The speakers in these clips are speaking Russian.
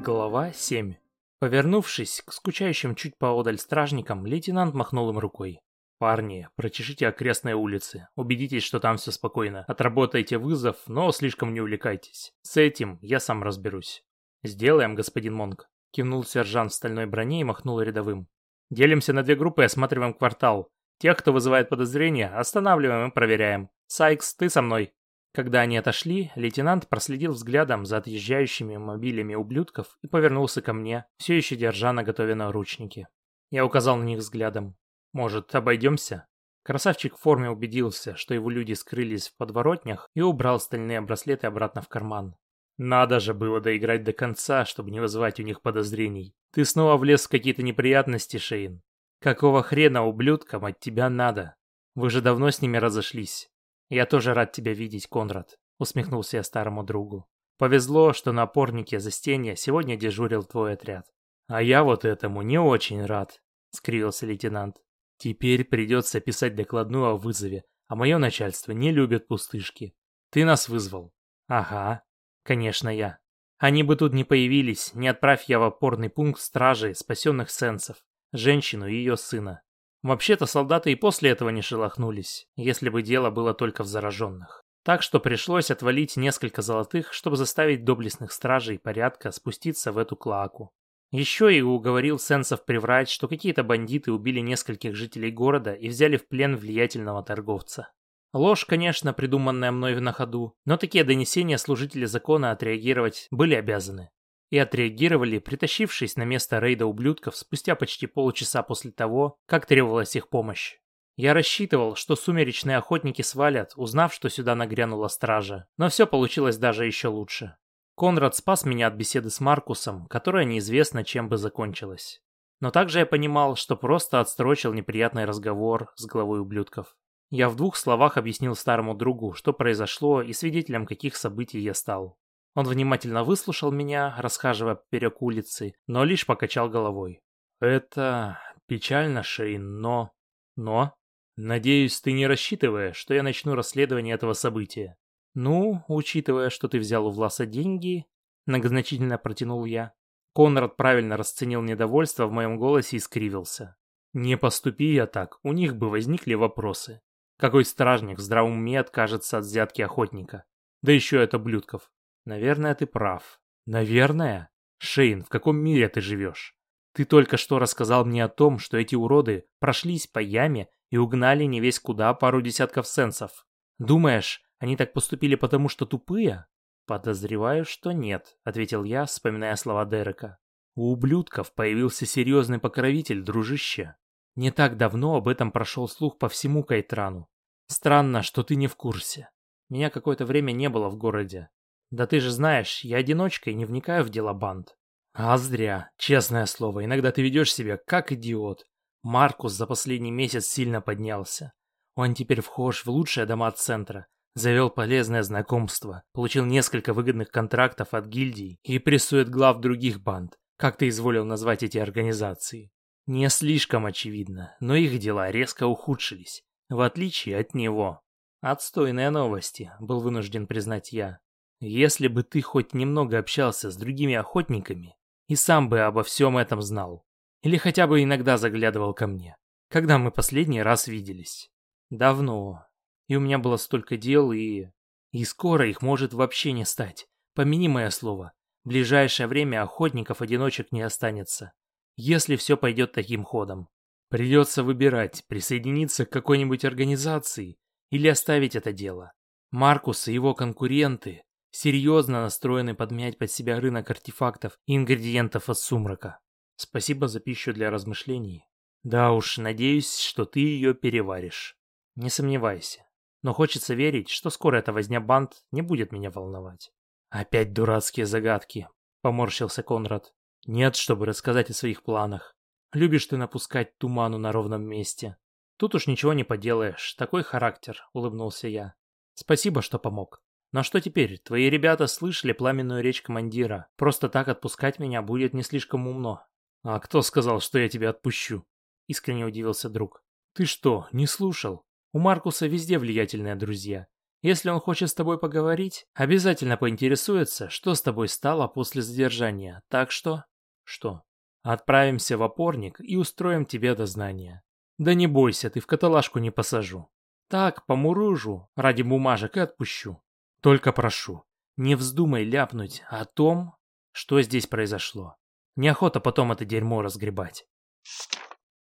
Глава 7. Повернувшись к скучающим чуть поодаль стражникам, лейтенант махнул им рукой. «Парни, прочешите окрестные улицы, убедитесь, что там все спокойно, отработайте вызов, но слишком не увлекайтесь. С этим я сам разберусь». «Сделаем, господин Монг», — кивнул сержант в стальной броне и махнул рядовым. «Делимся на две группы и осматриваем квартал. Тех, кто вызывает подозрения, останавливаем и проверяем. Сайкс, ты со мной». Когда они отошли, лейтенант проследил взглядом за отъезжающими мобилями ублюдков и повернулся ко мне, все еще держа на готове наручники. Я указал на них взглядом. «Может, обойдемся?» Красавчик в форме убедился, что его люди скрылись в подворотнях и убрал стальные браслеты обратно в карман. «Надо же было доиграть до конца, чтобы не вызывать у них подозрений. Ты снова влез в какие-то неприятности, Шейн. Какого хрена ублюдкам от тебя надо? Вы же давно с ними разошлись. «Я тоже рад тебя видеть, Конрад», — усмехнулся я старому другу. «Повезло, что на опорнике застенья сегодня дежурил твой отряд». «А я вот этому не очень рад», — скривился лейтенант. «Теперь придется писать докладную о вызове, а мое начальство не любит пустышки. Ты нас вызвал». «Ага, конечно я. Они бы тут не появились, не отправь я в опорный пункт стражи спасенных сенсов, женщину и ее сына. Вообще-то солдаты и после этого не шелохнулись, если бы дело было только в зараженных. Так что пришлось отвалить несколько золотых, чтобы заставить доблестных стражей порядка спуститься в эту клаку. Еще и уговорил сенсов приврать, что какие-то бандиты убили нескольких жителей города и взяли в плен влиятельного торговца. Ложь, конечно, придуманная мной на ходу, но такие донесения служители закона отреагировать были обязаны и отреагировали, притащившись на место рейда ублюдков спустя почти полчаса после того, как требовалась их помощь. Я рассчитывал, что сумеречные охотники свалят, узнав, что сюда нагрянула стража, но все получилось даже еще лучше. Конрад спас меня от беседы с Маркусом, которая неизвестно чем бы закончилась. Но также я понимал, что просто отстрочил неприятный разговор с главой ублюдков. Я в двух словах объяснил старому другу, что произошло и свидетелем каких событий я стал. Он внимательно выслушал меня, расхаживая поперек улицы, но лишь покачал головой. «Это печально, Шейн, но...» «Но?» «Надеюсь, ты не рассчитываешь, что я начну расследование этого события?» «Ну, учитывая, что ты взял у Власа деньги...» Многозначительно протянул я. Конрад правильно расценил недовольство в моем голосе и скривился. «Не поступи я так, у них бы возникли вопросы. Какой стражник в здравом уме откажется от взятки охотника? Да еще это блюдков. Наверное, ты прав. Наверное? Шейн, в каком мире ты живешь? Ты только что рассказал мне о том, что эти уроды прошлись по яме и угнали не весь куда пару десятков сенсов. Думаешь, они так поступили потому, что тупые? Подозреваю, что нет, ответил я, вспоминая слова Дерека. У ублюдков появился серьезный покровитель, дружище. Не так давно об этом прошел слух по всему Кайтрану. Странно, что ты не в курсе. Меня какое-то время не было в городе. Да ты же знаешь, я одиночка и не вникаю в дела банд. А зря, честное слово, иногда ты ведешь себя как идиот. Маркус за последний месяц сильно поднялся. Он теперь вхож в лучшие дома центра, завел полезное знакомство, получил несколько выгодных контрактов от гильдий и прессует глав других банд, как ты изволил назвать эти организации. Не слишком очевидно, но их дела резко ухудшились, в отличие от него. Отстойные новости, был вынужден признать я. Если бы ты хоть немного общался с другими охотниками и сам бы обо всем этом знал. Или хотя бы иногда заглядывал ко мне. Когда мы последний раз виделись? Давно. И у меня было столько дел, и... И скоро их может вообще не стать. Помяни мое слово. В ближайшее время охотников-одиночек не останется. Если все пойдет таким ходом. Придется выбирать, присоединиться к какой-нибудь организации или оставить это дело. Маркус и его конкуренты серьезно настроены подмять под себя рынок артефактов и ингредиентов от сумрака. Спасибо за пищу для размышлений. Да уж, надеюсь, что ты ее переваришь. Не сомневайся. Но хочется верить, что скоро эта возня банд не будет меня волновать. Опять дурацкие загадки, поморщился Конрад. Нет, чтобы рассказать о своих планах. Любишь ты напускать туману на ровном месте. Тут уж ничего не поделаешь, такой характер, улыбнулся я. Спасибо, что помог. Но что теперь? Твои ребята слышали пламенную речь командира. Просто так отпускать меня будет не слишком умно. А кто сказал, что я тебя отпущу? Искренне удивился друг. Ты что, не слушал? У Маркуса везде влиятельные друзья. Если он хочет с тобой поговорить, обязательно поинтересуется, что с тобой стало после задержания. Так что... Что? Отправимся в опорник и устроим тебе дознание. Да не бойся, ты в каталажку не посажу. Так, помуружу, ради бумажек и отпущу. Только прошу, не вздумай ляпнуть о том, что здесь произошло. Неохота потом это дерьмо разгребать.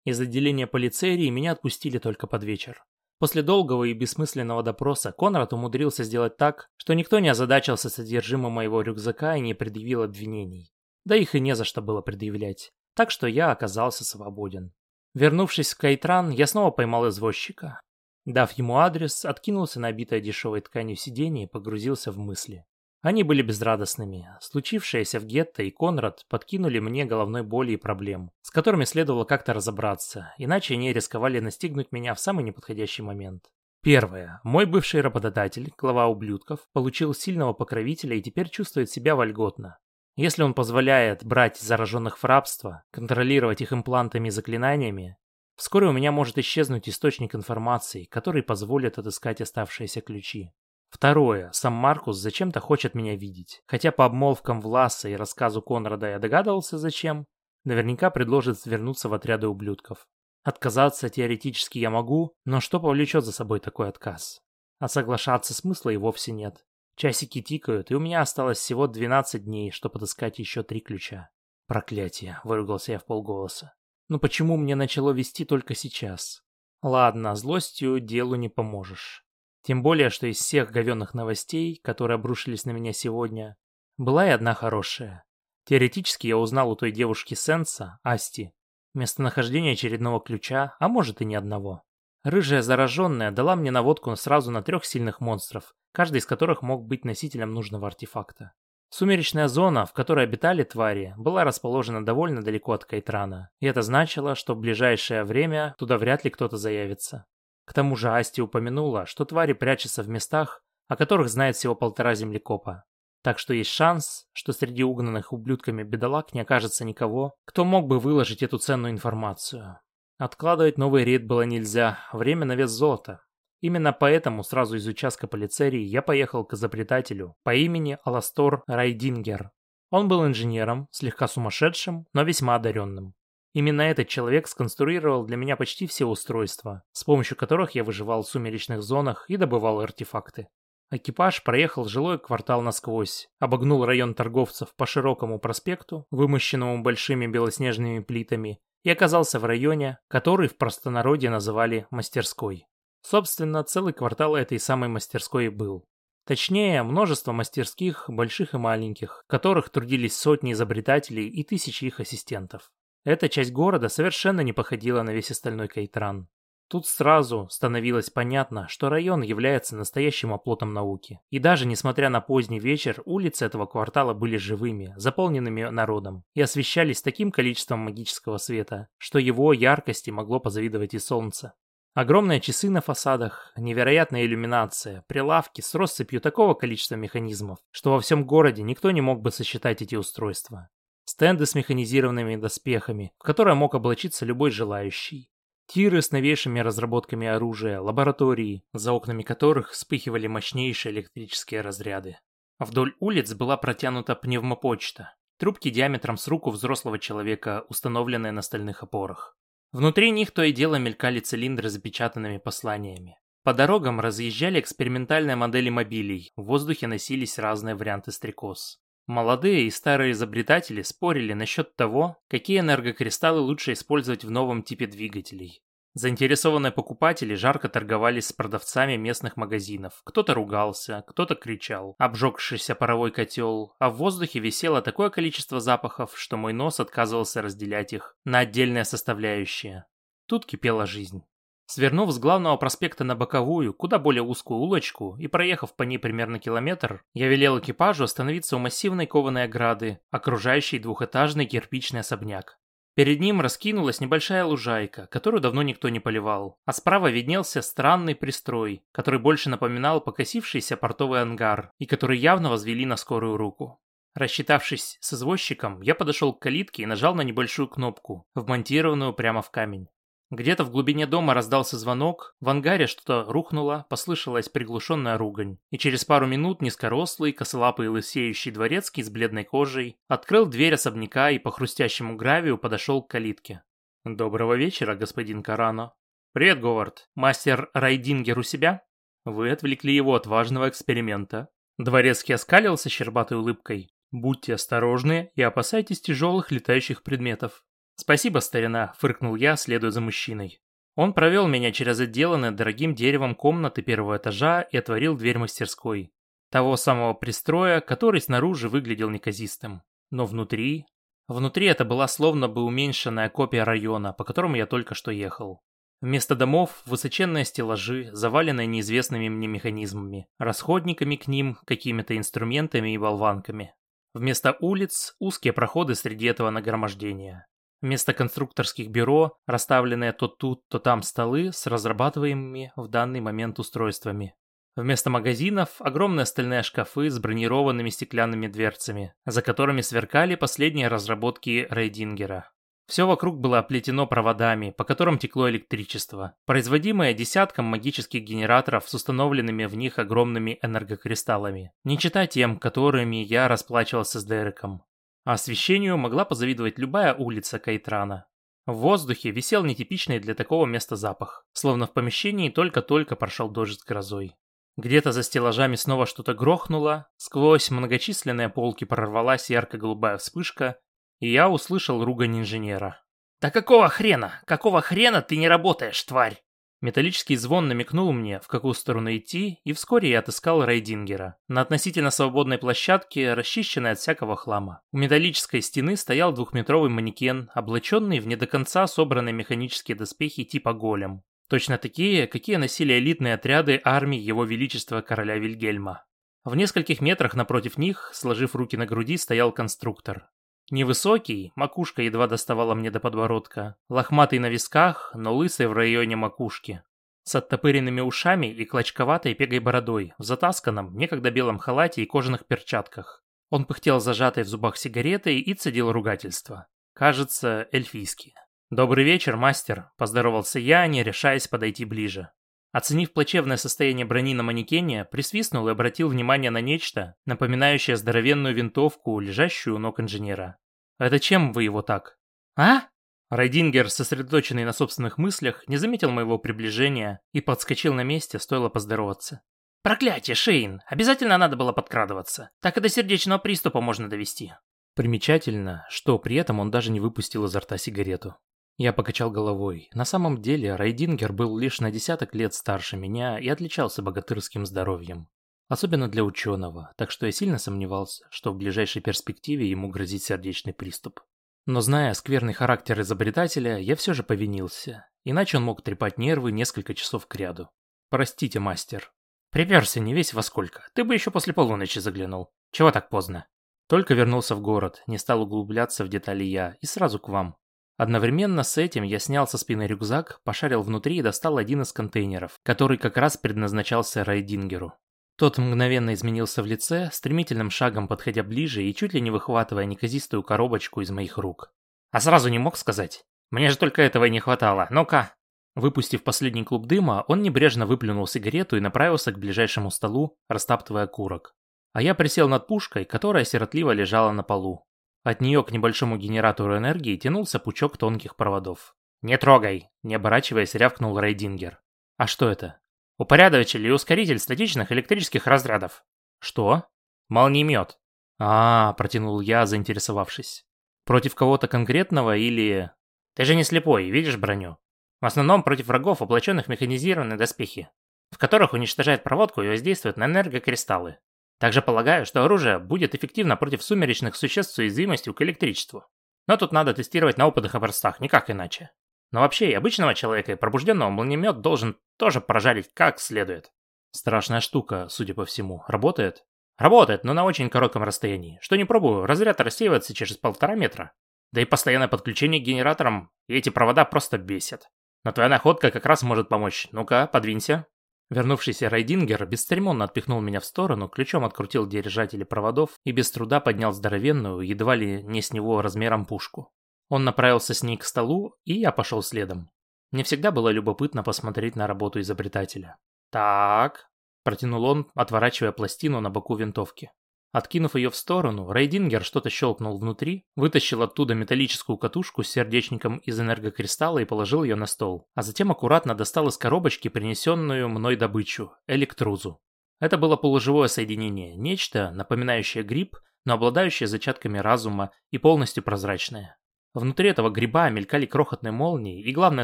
Из отделения полицейрии меня отпустили только под вечер. После долгого и бессмысленного допроса Конрад умудрился сделать так, что никто не озадачился содержимым моего рюкзака и не предъявил обвинений. Да их и не за что было предъявлять. Так что я оказался свободен. Вернувшись в Кайтран, я снова поймал извозчика. Дав ему адрес, откинулся на обитое дешевой тканью сиденье и погрузился в мысли. Они были безрадостными. Случившееся в гетто и Конрад подкинули мне головной боли и проблем, с которыми следовало как-то разобраться, иначе они рисковали настигнуть меня в самый неподходящий момент. Первое. Мой бывший работодатель, глава ублюдков, получил сильного покровителя и теперь чувствует себя вольготно. Если он позволяет брать зараженных в рабство, контролировать их имплантами и заклинаниями, вскоре у меня может исчезнуть источник информации, который позволит отыскать оставшиеся ключи. Второе. Сам Маркус зачем-то хочет меня видеть. Хотя по обмолвкам Власа и рассказу Конрада я догадывался зачем. Наверняка предложит вернуться в отряды ублюдков. Отказаться теоретически я могу, но что повлечет за собой такой отказ? А соглашаться смысла и вовсе нет. Часики тикают, и у меня осталось всего 12 дней, чтобы подыскать еще три ключа. Проклятие, выругался я в полголоса. Ну почему мне начало вести только сейчас? Ладно, злостью делу не поможешь. Тем более, что из всех говенных новостей, которые обрушились на меня сегодня, была и одна хорошая. Теоретически я узнал у той девушки Сенса, Асти, местонахождение очередного ключа, а может и ни одного. Рыжая зараженная дала мне наводку сразу на трех сильных монстров, каждый из которых мог быть носителем нужного артефакта. Сумеречная зона, в которой обитали твари, была расположена довольно далеко от Кайтрана, и это значило, что в ближайшее время туда вряд ли кто-то заявится. К тому же Асти упомянула, что твари прячутся в местах, о которых знает всего полтора землекопа. Так что есть шанс, что среди угнанных ублюдками бедолаг не окажется никого, кто мог бы выложить эту ценную информацию. Откладывать новый рейд было нельзя, время на вес золота. Именно поэтому сразу из участка полицерии я поехал к изобретателю по имени Аластор Райдингер. Он был инженером, слегка сумасшедшим, но весьма одаренным. Именно этот человек сконструировал для меня почти все устройства, с помощью которых я выживал в сумеречных зонах и добывал артефакты. Экипаж проехал жилой квартал насквозь, обогнул район торговцев по широкому проспекту, вымощенному большими белоснежными плитами, и оказался в районе, который в простонародье называли «мастерской». Собственно, целый квартал этой самой мастерской был. Точнее, множество мастерских, больших и маленьких, в которых трудились сотни изобретателей и тысячи их ассистентов. Эта часть города совершенно не походила на весь остальной Кайтран. Тут сразу становилось понятно, что район является настоящим оплотом науки. И даже несмотря на поздний вечер, улицы этого квартала были живыми, заполненными народом, и освещались таким количеством магического света, что его яркости могло позавидовать и солнце. Огромные часы на фасадах, невероятная иллюминация, прилавки с россыпью такого количества механизмов, что во всем городе никто не мог бы сосчитать эти устройства. Стенды с механизированными доспехами, в которые мог облачиться любой желающий. Тиры с новейшими разработками оружия, лаборатории, за окнами которых вспыхивали мощнейшие электрические разряды. Вдоль улиц была протянута пневмопочта, трубки диаметром с руку взрослого человека, установленные на стальных опорах. Внутри них то и дело мелькали цилиндры с запечатанными посланиями. По дорогам разъезжали экспериментальные модели мобилей, в воздухе носились разные варианты стрекоз. Молодые и старые изобретатели спорили насчет того, какие энергокристаллы лучше использовать в новом типе двигателей. Заинтересованные покупатели жарко торговались с продавцами местных магазинов. Кто-то ругался, кто-то кричал, обжегшийся паровой котел, а в воздухе висело такое количество запахов, что мой нос отказывался разделять их на отдельные составляющие. Тут кипела жизнь. Свернув с главного проспекта на боковую, куда более узкую улочку, и проехав по ней примерно километр, я велел экипажу остановиться у массивной кованой ограды, окружающей двухэтажный кирпичный особняк. Перед ним раскинулась небольшая лужайка, которую давно никто не поливал, а справа виднелся странный пристрой, который больше напоминал покосившийся портовый ангар, и который явно возвели на скорую руку. Рассчитавшись с извозчиком, я подошел к калитке и нажал на небольшую кнопку, вмонтированную прямо в камень. Где-то в глубине дома раздался звонок, в ангаре что-то рухнуло, послышалась приглушенная ругань, и через пару минут низкорослый, косолапый лысеющий дворецкий с бледной кожей открыл дверь особняка и по хрустящему гравию подошел к калитке. «Доброго вечера, господин Карано». «Привет, Говард. Мастер Райдингер у себя?» «Вы отвлекли его от важного эксперимента». Дворецкий оскалился щербатой улыбкой. «Будьте осторожны и опасайтесь тяжелых летающих предметов. «Спасибо, старина», — фыркнул я, следуя за мужчиной. Он провел меня через отделанные дорогим деревом комнаты первого этажа и отворил дверь мастерской. Того самого пристроя, который снаружи выглядел неказистым. Но внутри... Внутри это была словно бы уменьшенная копия района, по которому я только что ехал. Вместо домов высоченные стеллажи, заваленные неизвестными мне механизмами, расходниками к ним, какими-то инструментами и болванками. Вместо улиц узкие проходы среди этого нагромождения. Вместо конструкторских бюро расставленные то тут, то там столы с разрабатываемыми в данный момент устройствами. Вместо магазинов огромные стальные шкафы с бронированными стеклянными дверцами, за которыми сверкали последние разработки Рейдингера. Все вокруг было оплетено проводами, по которым текло электричество, производимое десятком магических генераторов с установленными в них огромными энергокристаллами, не читая тем, которыми я расплачивался с Дереком. А освещению могла позавидовать любая улица Кайтрана. В воздухе висел нетипичный для такого места запах, словно в помещении только-только прошел дождь с грозой. Где-то за стеллажами снова что-то грохнуло, сквозь многочисленные полки прорвалась ярко-голубая вспышка, и я услышал ругань инженера. «Да какого хрена? Какого хрена ты не работаешь, тварь?» Металлический звон намекнул мне, в какую сторону идти, и вскоре я отыскал Рейдингера. На относительно свободной площадке, расчищенной от всякого хлама. У металлической стены стоял двухметровый манекен, облаченный в не до конца собранные механические доспехи типа голем. Точно такие, какие носили элитные отряды армии Его Величества Короля Вильгельма. В нескольких метрах напротив них, сложив руки на груди, стоял конструктор. Невысокий, макушка едва доставала мне до подбородка, лохматый на висках, но лысый в районе макушки. С оттопыренными ушами и клочковатой пегой бородой, в затасканном, некогда белом халате и кожаных перчатках. Он пыхтел зажатой в зубах сигаретой и цедил ругательство. Кажется, эльфийские. «Добрый вечер, мастер», – поздоровался я, не решаясь подойти ближе. Оценив плачевное состояние брони на манекене, присвистнул и обратил внимание на нечто, напоминающее здоровенную винтовку, лежащую у ног инженера. «Это чем вы его так?» «А?» Райдингер, сосредоточенный на собственных мыслях, не заметил моего приближения и подскочил на месте, стоило поздороваться. «Проклятие, Шейн! Обязательно надо было подкрадываться. Так и до сердечного приступа можно довести». Примечательно, что при этом он даже не выпустил изо рта сигарету. Я покачал головой. На самом деле, Райдингер был лишь на десяток лет старше меня и отличался богатырским здоровьем. Особенно для ученого, так что я сильно сомневался, что в ближайшей перспективе ему грозит сердечный приступ. Но зная скверный характер изобретателя, я все же повинился, иначе он мог трепать нервы несколько часов кряду. Простите, мастер. Приперся не весь во сколько, ты бы еще после полуночи заглянул. Чего так поздно? Только вернулся в город, не стал углубляться в детали я, и сразу к вам. Одновременно с этим я снял со спины рюкзак, пошарил внутри и достал один из контейнеров, который как раз предназначался Райдингеру. Тот мгновенно изменился в лице, стремительным шагом подходя ближе и чуть ли не выхватывая неказистую коробочку из моих рук. А сразу не мог сказать? Мне же только этого и не хватало. Ну-ка. Выпустив последний клуб дыма, он небрежно выплюнул сигарету и направился к ближайшему столу, растаптывая курок. А я присел над пушкой, которая сиротливо лежала на полу. От нее к небольшому генератору энергии тянулся пучок тонких проводов. «Не трогай!» – не оборачиваясь, рявкнул Рейдингер. «А что это?» «Упорядочитель и ускоритель статичных электрических разрядов». «Что?» «Молниемет». А, -а, протянул я, заинтересовавшись. «Против кого-то конкретного или...» «Ты же не слепой, видишь броню?» В основном против врагов, облаченных в механизированные доспехи, в которых уничтожает проводку и воздействует на энергокристаллы. Также полагаю, что оружие будет эффективно против сумеречных существ с уязвимостью к электричеству. Но тут надо тестировать на опытных образцах, никак иначе. Но вообще и обычного человека, и пробужденного молниемет должен тоже прожарить как следует. Страшная штука, судя по всему. Работает? Работает, но на очень коротком расстоянии. Что не пробую, разряд рассеивается через полтора метра. Да и постоянное подключение к генераторам, и эти провода просто бесят. Но твоя находка как раз может помочь. Ну-ка, подвинься. Вернувшийся Райдингер бесцеремонно отпихнул меня в сторону, ключом открутил держатели проводов и без труда поднял здоровенную, едва ли не с него размером пушку. Он направился с ней к столу, и я пошел следом. Мне всегда было любопытно посмотреть на работу изобретателя. «Так», – протянул он, отворачивая пластину на боку винтовки. Откинув ее в сторону, Рейдингер что-то щелкнул внутри, вытащил оттуда металлическую катушку с сердечником из энергокристалла и положил ее на стол, а затем аккуратно достал из коробочки принесенную мной добычу – электрузу. Это было полуживое соединение, нечто, напоминающее гриб, но обладающее зачатками разума и полностью прозрачное. Внутри этого гриба мелькали крохотные молнии, и главной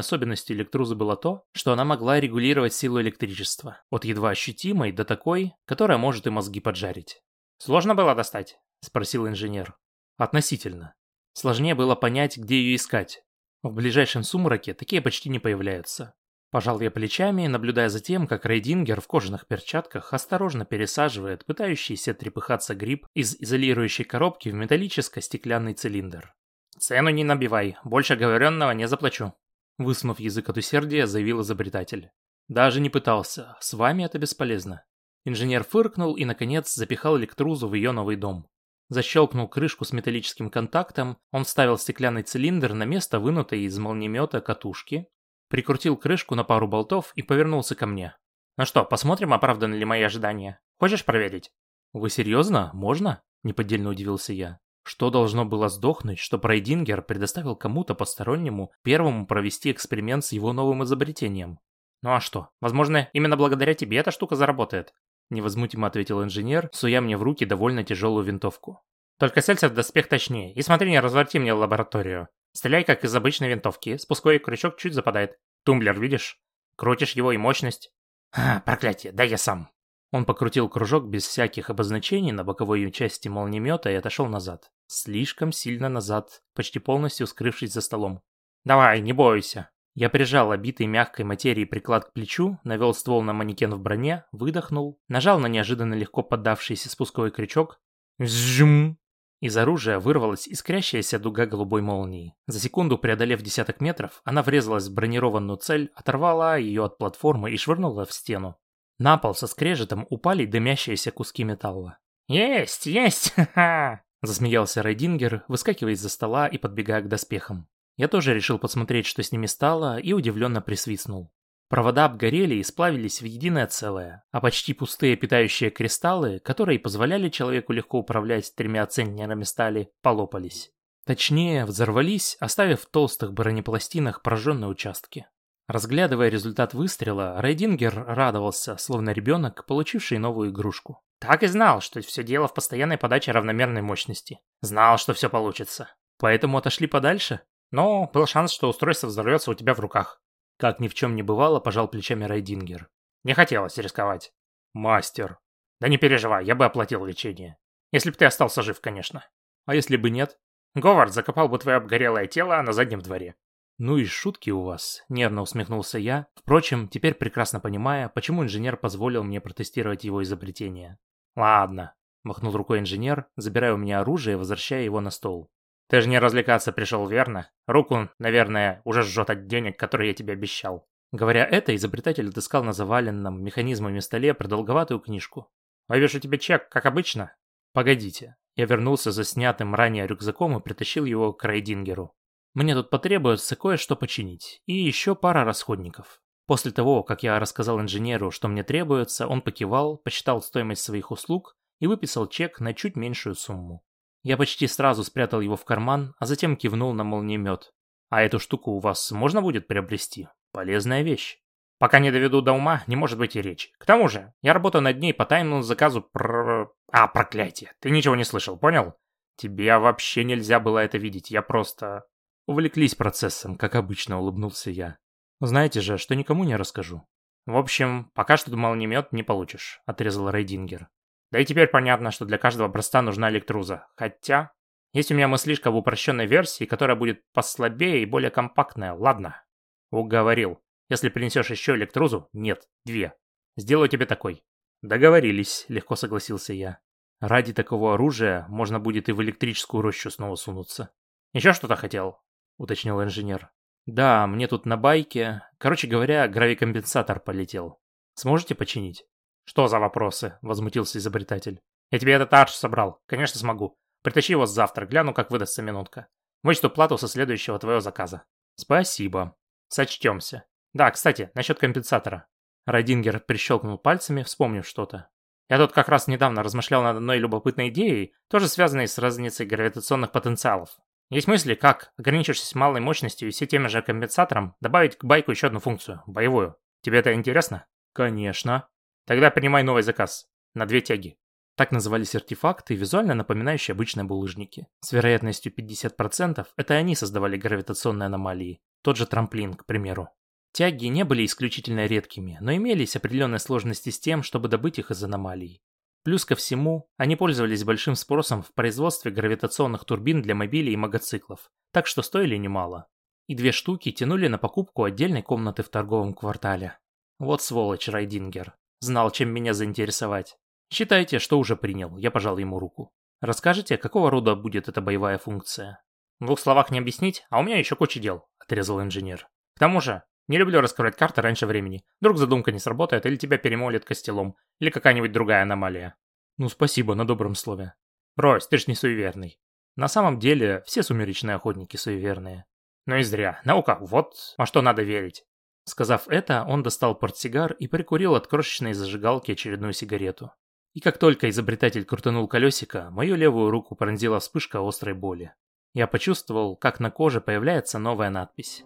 особенностью электрузы было то, что она могла регулировать силу электричества, от едва ощутимой до такой, которая может и мозги поджарить. «Сложно было достать?» – спросил инженер. «Относительно. Сложнее было понять, где ее искать. В ближайшем сумраке такие почти не появляются. Пожал я плечами, наблюдая за тем, как Рейдингер в кожаных перчатках осторожно пересаживает пытающийся трепыхаться гриб из изолирующей коробки в металлическо-стеклянный цилиндр. «Цену не набивай, больше говоренного не заплачу», высунув язык от усердия, заявил изобретатель. «Даже не пытался, с вами это бесполезно. Инженер фыркнул и, наконец, запихал электрузу в ее новый дом. Защелкнул крышку с металлическим контактом, он вставил стеклянный цилиндр на место вынутой из молниемета катушки, прикрутил крышку на пару болтов и повернулся ко мне. «Ну что, посмотрим, оправданы ли мои ожидания? Хочешь проверить?» «Вы серьезно? Можно?» – неподдельно удивился я. Что должно было сдохнуть, что Прайдингер предоставил кому-то постороннему первому провести эксперимент с его новым изобретением? Ну а что? Возможно, именно благодаря тебе эта штука заработает. Невозмутимо ответил инженер, суя мне в руки довольно тяжелую винтовку. Только целься в доспех точнее, и смотри, не разворти мне лабораторию. Стреляй как из обычной винтовки, спусковой крючок чуть западает. Тумблер, видишь? Крутишь его и мощность. А, проклятие, да я сам. Он покрутил кружок без всяких обозначений на боковой части молниемета и отошел назад. Слишком сильно назад, почти полностью скрывшись за столом. «Давай, не бойся», я прижал обитый мягкой материей приклад к плечу, навел ствол на манекен в броне, выдохнул, нажал на неожиданно легко поддавшийся спусковой крючок. Зжум! Из оружия вырвалась искрящаяся дуга голубой молнии. За секунду преодолев десяток метров, она врезалась в бронированную цель, оторвала ее от платформы и швырнула в стену. На пол со скрежетом упали дымящиеся куски металла. «Есть, есть, ха-ха!» Засмеялся Рейдингер, выскакивая из-за стола и подбегая к доспехам. Я тоже решил посмотреть, что с ними стало, и удивленно присвистнул. Провода обгорели и сплавились в единое целое, а почти пустые питающие кристаллы, которые позволяли человеку легко управлять тремя центнерами стали, полопались. Точнее, взорвались, оставив в толстых бронепластинах прожженные участки. Разглядывая результат выстрела, Рейдингер радовался, словно ребенок, получивший новую игрушку. Так и знал, что все дело в постоянной подаче равномерной мощности. Знал, что все получится. Поэтому отошли подальше? Но был шанс, что устройство взорвется у тебя в руках. Как ни в чем не бывало, пожал плечами Райдингер. Не хотелось рисковать. Мастер. Да не переживай, я бы оплатил лечение. Если бы ты остался жив, конечно. А если бы нет? Говард закопал бы твое обгорелое тело на заднем дворе. Ну и шутки у вас, нервно усмехнулся я, впрочем, теперь прекрасно понимая, почему инженер позволил мне протестировать его изобретение. Ладно, махнул рукой инженер, забирая у меня оружие и возвращая его на стол. Ты же не развлекаться пришел, верно? Руку, наверное, уже жжет от денег, которые я тебе обещал. Говоря это, изобретатель отыскал на заваленном механизмами столе продолговатую книжку. «Вывешу тебе чек, как обычно?» «Погодите». Я вернулся за снятым ранее рюкзаком и притащил его к Рейдингеру. «Мне тут потребуется кое-что починить. И еще пара расходников». После того, как я рассказал инженеру, что мне требуется, он покивал, посчитал стоимость своих услуг и выписал чек на чуть меньшую сумму. Я почти сразу спрятал его в карман, а затем кивнул на молниемет. А эту штуку у вас можно будет приобрести? Полезная вещь. Пока не доведу до ума, не может быть и речи. К тому же, я работаю над ней по тайному заказу про... А, проклятие. Ты ничего не слышал, понял? Тебе вообще нельзя было это видеть, я просто... Увлеклись процессом, как обычно, улыбнулся я. Знаете же, что никому не расскажу. В общем, пока что молниемет не получишь, отрезал Рейдингер. Да и теперь понятно, что для каждого образца нужна электруза. Хотя, есть у меня мыслишка в упрощенной версии, которая будет послабее и более компактная. Ладно. Уговорил. Если принесешь еще электрузу, нет, две. Сделаю тебе такой. Договорились, легко согласился я. Ради такого оружия можно будет и в электрическую рощу снова сунуться. Еще что-то хотел? Уточнил инженер. Да, мне тут на байке. Короче говоря, гравикомпенсатор полетел. Сможете починить? «Что за вопросы?» – возмутился изобретатель. «Я тебе этот арш собрал. Конечно смогу. Притащи его завтра, гляну, как выдастся минутка. Вычту плату со следующего твоего заказа». «Спасибо. Сочтемся». Да, кстати, насчет компенсатора. Райдингер прищелкнул пальцами, вспомнив что-то. Я тут как раз недавно размышлял над одной любопытной идеей, тоже связанной с разницей гравитационных потенциалов. Есть мысли, как, ограничившись малой мощностью и все тем же компенсатором, добавить к байку еще одну функцию, боевую. Тебе это интересно? Конечно. Тогда принимай новый заказ. На две тяги. Так назывались артефакты, визуально напоминающие обычные булыжники. С вероятностью 50% это они создавали гравитационные аномалии. Тот же трамплин, к примеру. Тяги не были исключительно редкими, но имелись определенные сложности с тем, чтобы добыть их из аномалий. Плюс ко всему, они пользовались большим спросом в производстве гравитационных турбин для мобилей и магоциклов, так что стоили немало. И две штуки тянули на покупку отдельной комнаты в торговом квартале. Вот сволочь Райдингер. Знал, чем меня заинтересовать. Считайте, что уже принял, я пожал ему руку. Расскажите, какого рода будет эта боевая функция? В двух словах не объяснить, а у меня еще куча дел, отрезал инженер. К тому же, не люблю раскрывать карты раньше времени. Вдруг задумка не сработает, или тебя перемолит костелом, или какая-нибудь другая аномалия. Ну спасибо на добром слове. Брось, ты ж не суеверный. На самом деле, все сумеречные охотники суеверные. Ну и зря. Наука, вот во что надо верить. Сказав это, он достал портсигар и прикурил от крошечной зажигалки очередную сигарету. И как только изобретатель крутанул колесико, мою левую руку пронзила вспышка острой боли. Я почувствовал, как на коже появляется новая надпись.